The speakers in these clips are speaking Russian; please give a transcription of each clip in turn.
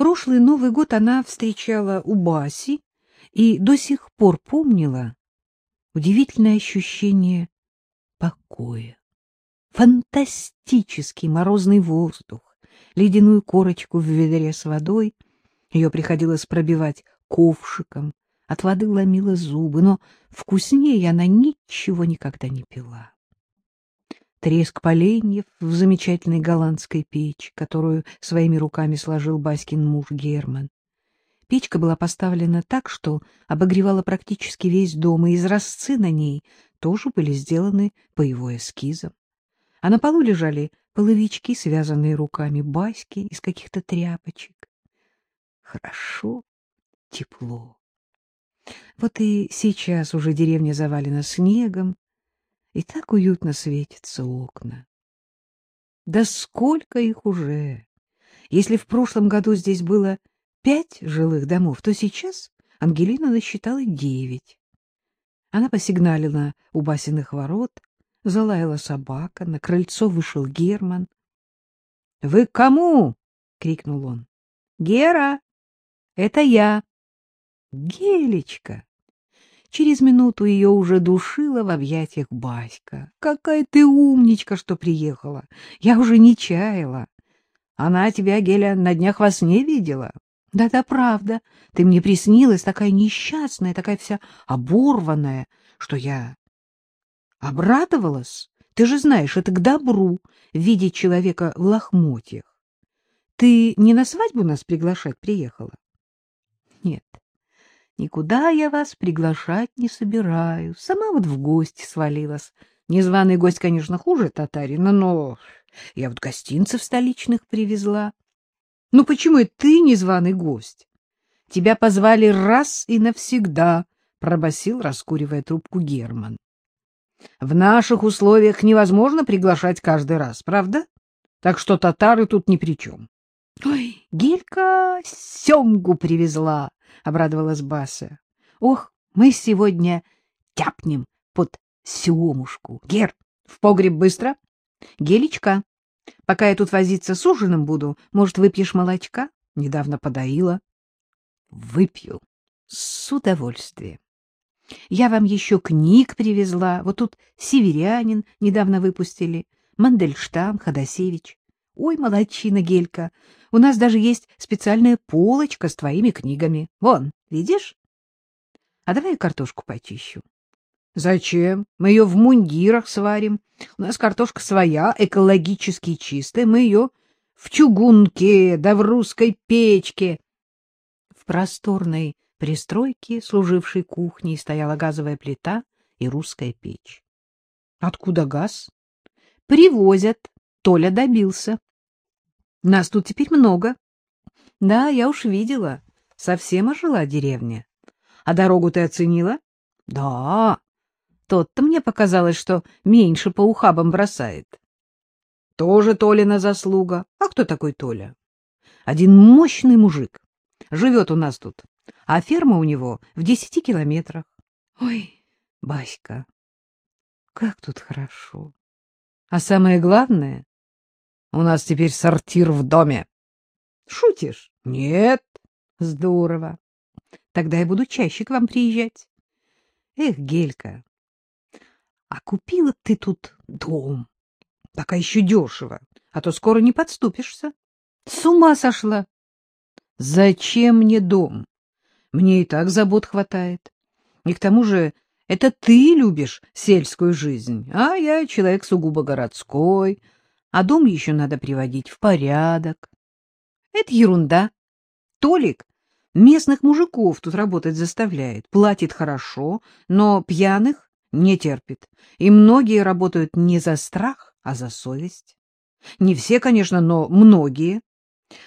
Прошлый Новый год она встречала у Баси и до сих пор помнила удивительное ощущение покоя. Фантастический морозный воздух, ледяную корочку в ведре с водой. Ее приходилось пробивать ковшиком, от воды ломила зубы, но вкуснее она ничего никогда не пила. Треск поленьев в замечательной голландской печи, которую своими руками сложил Баськин муж Герман. Печка была поставлена так, что обогревала практически весь дом, и изразцы на ней тоже были сделаны по его эскизам. А на полу лежали половички, связанные руками Баськи из каких-то тряпочек. Хорошо, тепло. Вот и сейчас уже деревня завалена снегом, и так уютно светятся окна. Да сколько их уже! Если в прошлом году здесь было пять жилых домов, то сейчас Ангелина насчитала девять. Она посигналила у Басиных ворот, залаяла собака, на крыльцо вышел Герман. — Вы кому? — крикнул он. — Гера, это я. — Гелечка! Через минуту ее уже душила в объятиях Баська. Какая ты умничка, что приехала. Я уже не чаяла. Она тебя, Геля, на днях во сне видела. Да-да, правда. Ты мне приснилась такая несчастная, такая вся оборванная, что я обрадовалась. Ты же знаешь, это к добру видеть человека в лохмотьях. Ты не на свадьбу нас приглашать приехала? Нет, Никуда я вас приглашать не собираюсь. Сама вот в гости свалилась. Незваный гость, конечно, хуже татарина, но я вот гостинцев столичных привезла. Ну почему и ты незваный гость? Тебя позвали раз и навсегда, — пробасил, раскуривая трубку Герман. В наших условиях невозможно приглашать каждый раз, правда? Так что татары тут ни при чем. — Ой, Гелька семгу привезла, — обрадовалась Баса. — Ох, мы сегодня тяпнем под семушку. Гер, в погреб быстро. Гелечка, пока я тут возиться с ужином буду, может, выпьешь молочка? Недавно подоила. — Выпью. С удовольствием. Я вам еще книг привезла. Вот тут «Северянин» недавно выпустили, Мандельштам, Ходосевич. Ой, молодчина, Гелька, у нас даже есть специальная полочка с твоими книгами. Вон, видишь? А давай я картошку почищу. Зачем? Мы ее в мундирах сварим. У нас картошка своя, экологически чистая. Мы ее в чугунке, да в русской печке. В просторной пристройке, служившей кухней, стояла газовая плита и русская печь. Откуда газ? Привозят. Толя добился. Нас тут теперь много. Да, я уж видела. Совсем ожила деревня. А дорогу ты оценила? Да. Тот-то мне показалось, что меньше по ухабам бросает. Тоже Толина заслуга. А кто такой Толя? Один мощный мужик. Живет у нас тут. А ферма у него в десяти километрах. Ой, Баська, как тут хорошо. А самое главное, у нас теперь сортир в доме. Шутишь? Нет. Здорово. Тогда я буду чаще к вам приезжать. Эх, Гелька, а купила ты тут дом. Пока еще дешево, а то скоро не подступишься. С ума сошла. Зачем мне дом? Мне и так забот хватает. И к тому же это ты любишь сельскую жизнь, а я человек сугубо городской, а дом еще надо приводить в порядок. Это ерунда. Толик местных мужиков тут работать заставляет, платит хорошо, но пьяных не терпит. И многие работают не за страх, а за совесть. Не все, конечно, но многие.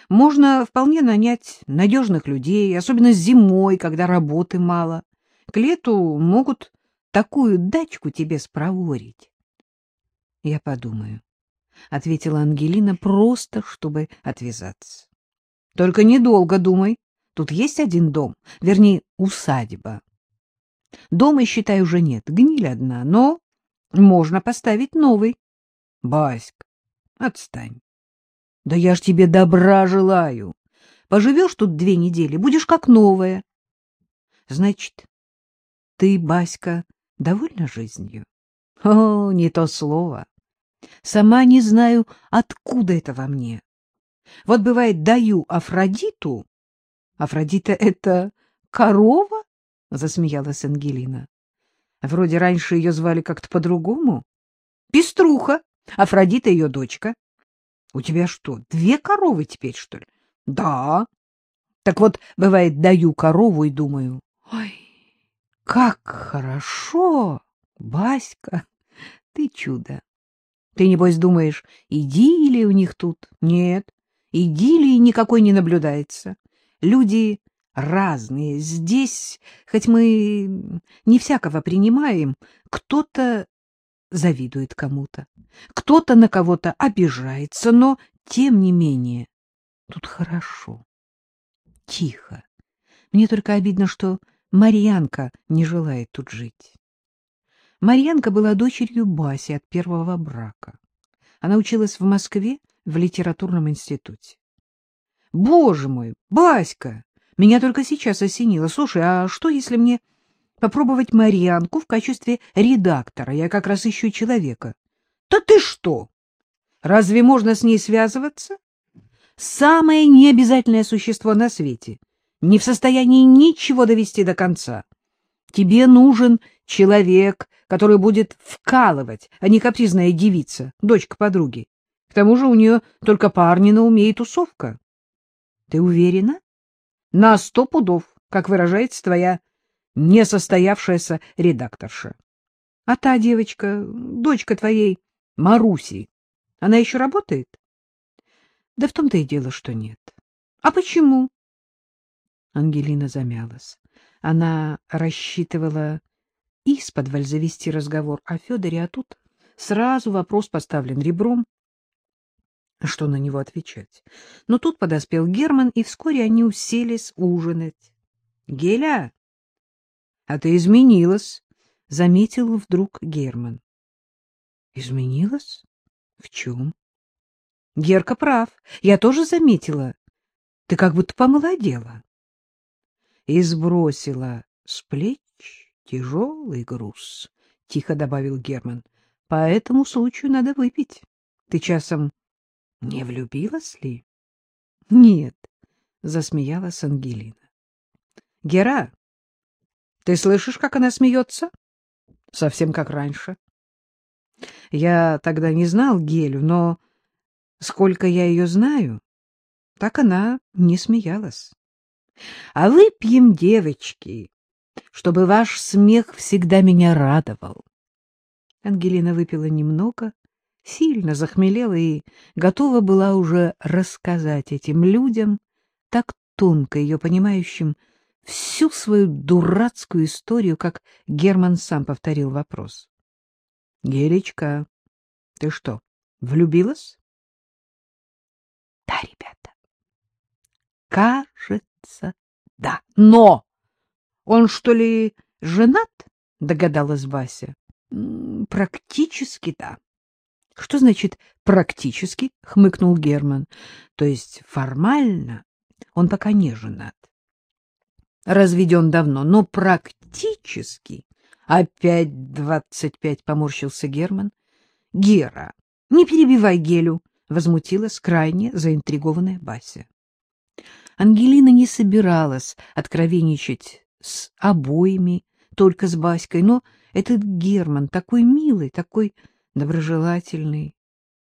Можно вполне нанять надежных людей, особенно зимой, когда работы мало. К лету могут такую дачку тебе спроворить. Я подумаю. — ответила Ангелина, просто чтобы отвязаться. — Только недолго думай. Тут есть один дом, вернее, усадьба. Дома, считай, уже нет, гниль одна, но можно поставить новый. Баська, отстань. Да я ж тебе добра желаю. Поживешь тут две недели, будешь как новая. Значит, ты, Баська, довольна жизнью? О, не то слово. Сама не знаю, откуда это во мне. Вот бывает, даю Афродиту. Афродита — это корова? — засмеялась Ангелина. Вроде раньше ее звали как-то по-другому. Пеструха, Афродита ее дочка. У тебя что, две коровы теперь, что ли? Да. Так вот, бывает, даю корову и думаю, ой, как хорошо, Баська, ты чудо. Ты, небось, думаешь, идиллия у них тут? Нет, идиллии никакой не наблюдается. Люди разные. Здесь, хоть мы не всякого принимаем, кто-то завидует кому-то, кто-то на кого-то обижается, но, тем не менее, тут хорошо, тихо. Мне только обидно, что Марьянка не желает тут жить. Марьянка была дочерью Баси от первого брака. Она училась в Москве в литературном институте. Боже мой, Баська, меня только сейчас осенило. Слушай, а что, если мне попробовать Марьянку в качестве редактора? Я как раз ищу человека. Да ты что? Разве можно с ней связываться? Самое необязательное существо на свете, не в состоянии ничего довести до конца. Тебе нужен человек, который будет вкалывать, а не капризная девица, дочка подруги. К тому же у нее только парни на уме и тусовка. Ты уверена? На сто пудов, как выражается твоя несостоявшаяся редакторша. А та девочка, дочка твоей, Маруси, она еще работает? Да в том-то и дело, что нет. А почему? Ангелина замялась. Она рассчитывала из-под завести разговор о Федоре, а тут сразу вопрос поставлен ребром. Что на него отвечать? Но тут подоспел Герман, и вскоре они уселись ужинать. — Геля, а ты изменилась, — заметил вдруг Герман. — Изменилась? В чем? — Герка прав, я тоже заметила. Ты как будто помолодела. И сбросила с плеч тяжелый груз, — тихо добавил Герман. — По этому случаю надо выпить. Ты часом не влюбилась ли? — Нет, — засмеялась Ангелина. — Гера, ты слышишь, как она смеется? Совсем как раньше. Я тогда не знал Гелю, но сколько я ее знаю, так она не смеялась. А выпьем, девочки, чтобы ваш смех всегда меня радовал. Ангелина выпила немного, сильно захмелела и готова была уже рассказать этим людям, так тонко ее понимающим, всю свою дурацкую историю, как Герман сам повторил вопрос. — Гелечка, ты что, влюбилась? — Да, ребята. — Кажется, да. Но он, что ли, женат? — догадалась Вася. — Практически да. — Что значит «практически»? — хмыкнул Герман. — То есть формально он пока не женат. Разведен давно, но практически... Опять двадцать пять, — поморщился Герман. — Гера, не перебивай Гелю, — возмутилась крайне заинтригованная Бася. Ангелина не собиралась откровенничать с обоими, только с Баськой, но этот Герман такой милый, такой доброжелательный,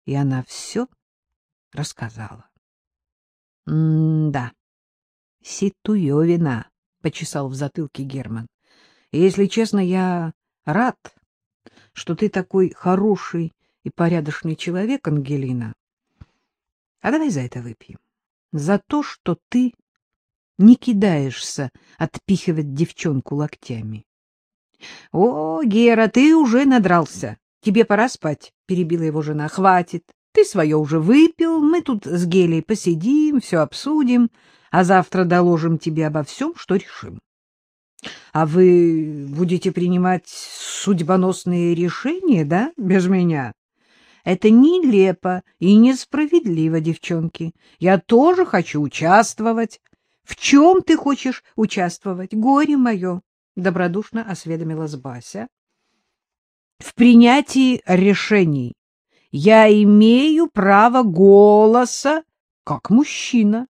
и она все рассказала. — Да, ситуевина, — почесал в затылке Герман. — Если честно, я рад, что ты такой хороший и порядочный человек, Ангелина. А давай за это выпьем. За то, что ты не кидаешься отпихивать девчонку локтями. — О, Гера, ты уже надрался. Тебе пора спать, — перебила его жена. — Хватит. Ты свое уже выпил, мы тут с Гелей посидим, все обсудим, а завтра доложим тебе обо всем, что решим. — А вы будете принимать судьбоносные решения, да, без меня? Это нелепо и несправедливо, девчонки. Я тоже хочу участвовать. В чем ты хочешь участвовать, горе мое? Добродушно осведомилась Бася. В принятии решений. Я имею право голоса как мужчина.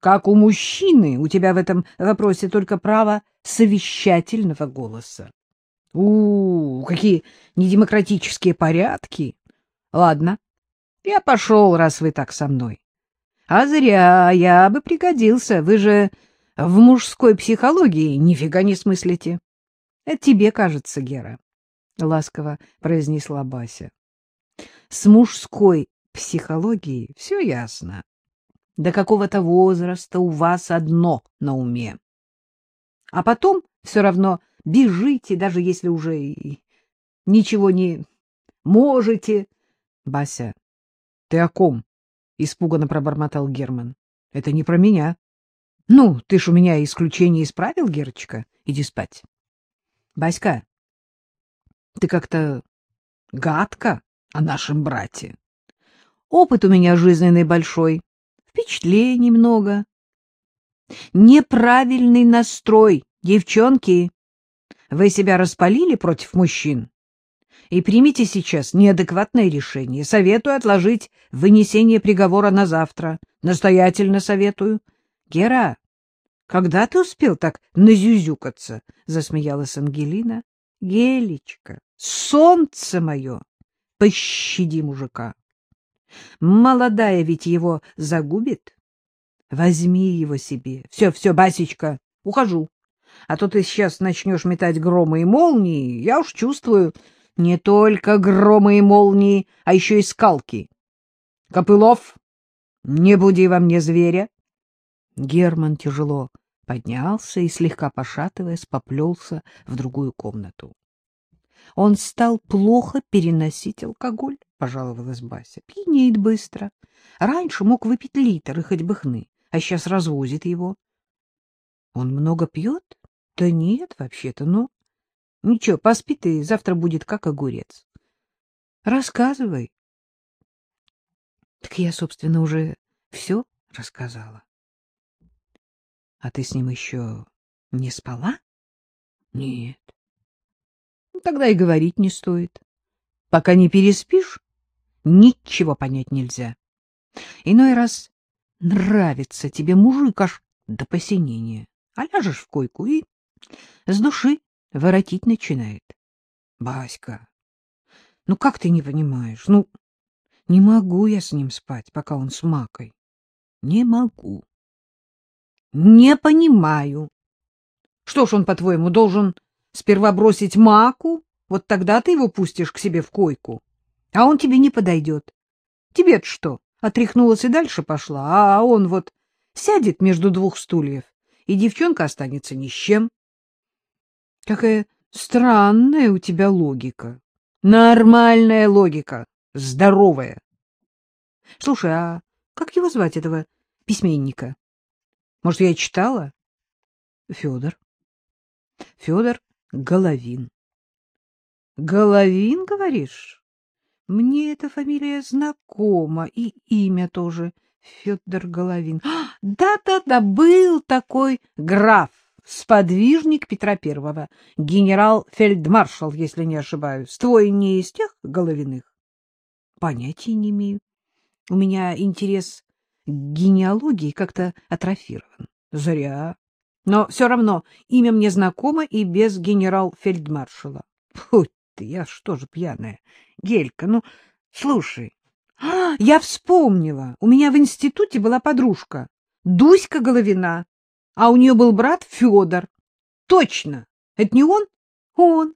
Как у мужчины у тебя в этом вопросе только право совещательного голоса. У, -у какие недемократические порядки! Ладно, я пошел, раз вы так со мной. А зря, я бы пригодился. Вы же в мужской психологии нифига не смыслите. Это тебе кажется, Гера, — ласково произнесла Бася. С мужской психологией все ясно. До какого-то возраста у вас одно на уме. А потом все равно бежите, даже если уже ничего не можете. — Бася, ты о ком? — испуганно пробормотал Герман. — Это не про меня. — Ну, ты ж у меня исключение исправил, Герочка. Иди спать. — Баська, ты как-то гадко о нашем брате. Опыт у меня жизненный большой, впечатлений много. Неправильный настрой, девчонки. Вы себя распалили против мужчин? И примите сейчас неадекватное решение. Советую отложить вынесение приговора на завтра. Настоятельно советую. — Гера, когда ты успел так назюзюкаться? — засмеялась Ангелина. — Гелечка, солнце мое, пощади мужика. Молодая ведь его загубит. Возьми его себе. Все, все, Басечка, ухожу. А то ты сейчас начнешь метать громы и молнии, я уж чувствую, не только громы и молнии, а еще и скалки. Копылов, не буди во мне зверя. Герман тяжело поднялся и, слегка пошатываясь, поплелся в другую комнату. Он стал плохо переносить алкоголь, — пожаловалась Бася. Пьянеет быстро. Раньше мог выпить литр и хоть бы хны, а сейчас развозит его. Он много пьет? Да нет, вообще-то, но Ничего, поспи ты, завтра будет как огурец. Рассказывай. Так я, собственно, уже все рассказала. А ты с ним еще не спала? Нет. Ну, тогда и говорить не стоит. Пока не переспишь, ничего понять нельзя. Иной раз нравится тебе мужик аж до посинения, а ляжешь в койку и с души воротить начинает. Баська, ну как ты не понимаешь? Ну, не могу я с ним спать, пока он с макой. Не могу. Не понимаю. Что ж он, по-твоему, должен сперва бросить маку? Вот тогда ты его пустишь к себе в койку. А он тебе не подойдет. Тебе-то что? Отряхнулась и дальше пошла, а он вот сядет между двух стульев, и девчонка останется ни с чем. Какая странная у тебя логика. Нормальная логика, здоровая. Слушай, а как его звать, этого письменника? Может, я читала? Федор. Федор Головин. Головин, говоришь? Мне эта фамилия знакома, и имя тоже. Федор Головин. А, да-да-да, был такой граф сподвижник Петра Первого, генерал-фельдмаршал, если не ошибаюсь. Твой не из тех головиных? Понятия не имею. У меня интерес к генеалогии как-то атрофирован. Зря. Но все равно имя мне знакомо и без генерал-фельдмаршала. Фу ты, я что же пьяная? Гелька, ну, слушай. А, я вспомнила. У меня в институте была подружка. Дуська Головина. А у нее был брат Федор. Точно! Это не он? Он!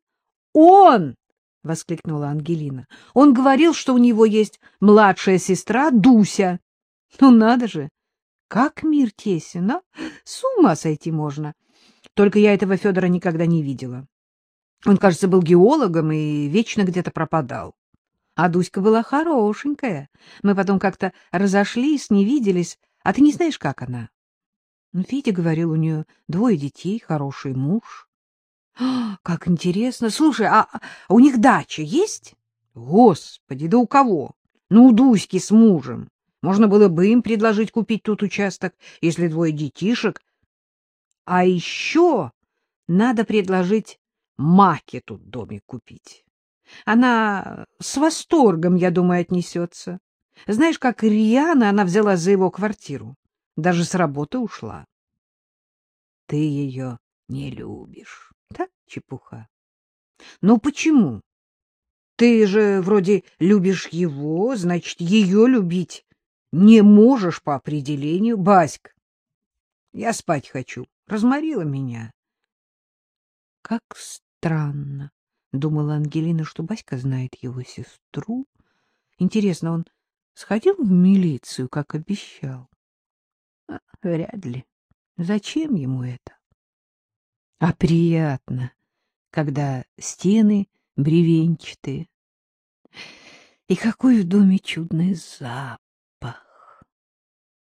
Он! — воскликнула Ангелина. Он говорил, что у него есть младшая сестра Дуся. Ну, надо же! Как мир тесен, а? С ума сойти можно. Только я этого Федора никогда не видела. Он, кажется, был геологом и вечно где-то пропадал. А Дуська была хорошенькая. Мы потом как-то разошлись, не виделись. А ты не знаешь, как она? Ну, Федя говорил, у нее двое детей, хороший муж. А, как интересно. Слушай, а, а у них дача есть? Господи, да у кого? Ну, у Дуськи с мужем. Можно было бы им предложить купить тут участок, если двое детишек. А еще надо предложить Маке тут домик купить. Она с восторгом, я думаю, отнесется. Знаешь, как рьяно она взяла за его квартиру. Даже с работы ушла. Ты ее не любишь, да, чепуха? Ну почему? Ты же вроде любишь его, значит, ее любить не можешь по определению. Баська, я спать хочу. Разморила меня. Как странно, — думала Ангелина, что Баська знает его сестру. Интересно, он сходил в милицию, как обещал? Вряд ли. Зачем ему это? А приятно, когда стены бревенчатые. И какой в доме чудный запах!